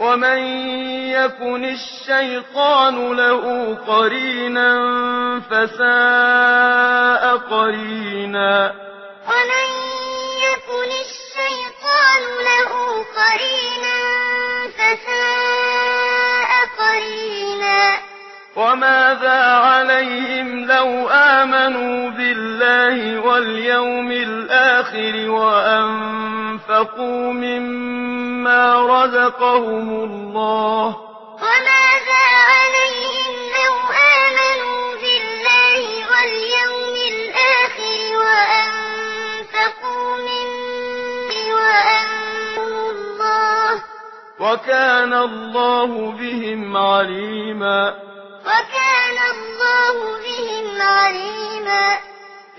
ومن يكن الشيطان له قرينا فساء قرينا ومن يكن الشيطان له قرينا فساء قرينا وماذا عليهم لو آمنوا واليوم الآخر وأنفقوا مما رزقهم الله. وماذا عليهم لو آمنوا بالله واليوم الآخر وأنفقوا مما وأنفقوا الله. وكان الله بهم عليما. وكان الله بهم عليما.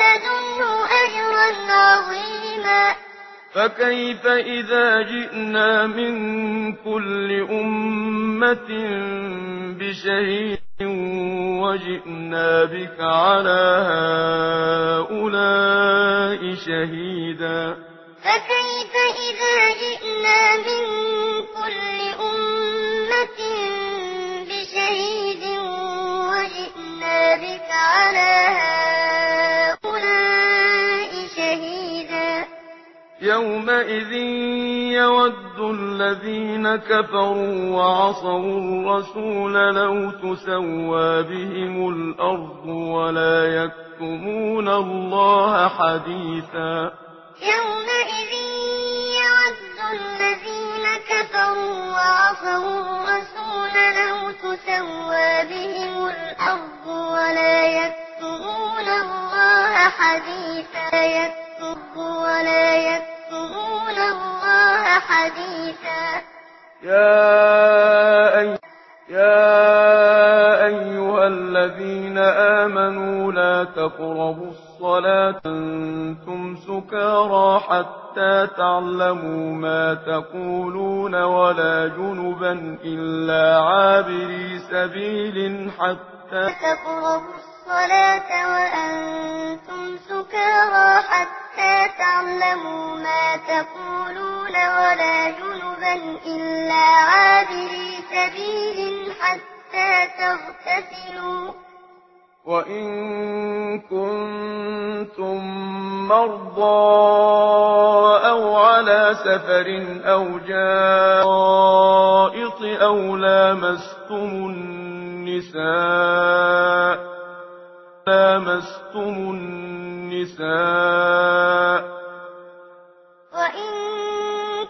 لدنه أجرا عظيما. فكيف إذا جئنا من كل أمة بشهيد وجئنا بك على هؤلاء شهيدا؟ فكيف إذا جئنا يومئذ يود الذين كفروا وعصوا الرسول لو تسوى بهم الأرض ولا يكتمون الله حديثا. يومئذ يود الذين كفروا وعصوا الرسول لو تسوى بهم الأرض ولا يكتمون الله حديثا. يكتب ولا يكتب حديثا. يا أي يا أيها الذين آمنوا لا تقربوا الصلاة أنتم سكارى حتى تعلموا ما تقولون ولا جنبا إلا عابري سبيل حتى تقربوا الصلاة وأنتم سكارى حتى حتى تعلموا ما تقولون ولا جنبا إلا عابري سبيل حتى تغتسلوا. وإن كنتم مرضى أو على سفر أو جائط أو لامستم النساء لامستم النساء وإن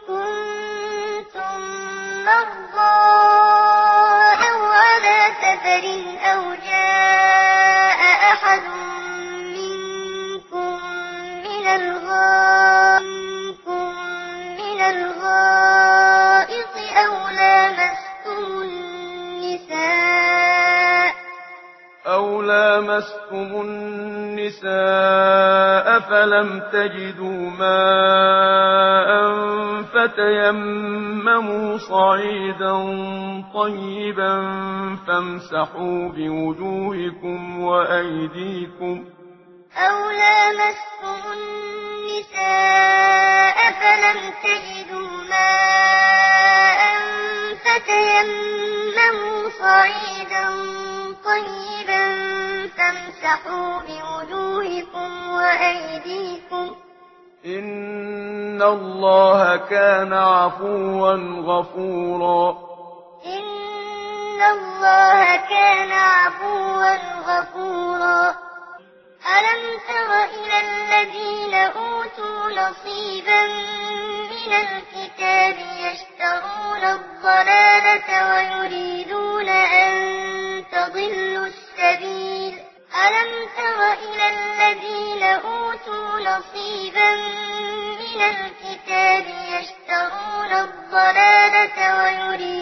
كنتم مرضى أو على سفر أو جاء مستم النساء فلم تجدوا ماء فتيمموا صعيدا طيبا فامسحوا بوجوهكم وأيديكم أو لامستم النساء فلم تجدوا ماء فتيمموا صعيدا طيبا فامسحوا بوجوهكم وأيديكم إن الله كان عفوا غفورا إن الله كان عفوا غفورا ألم تر إلى الذين أوتوا نصيبا من الكتاب يشترون الضلالة ويريدون نصيبا من الكتاب يشترون الضلالة ويريدون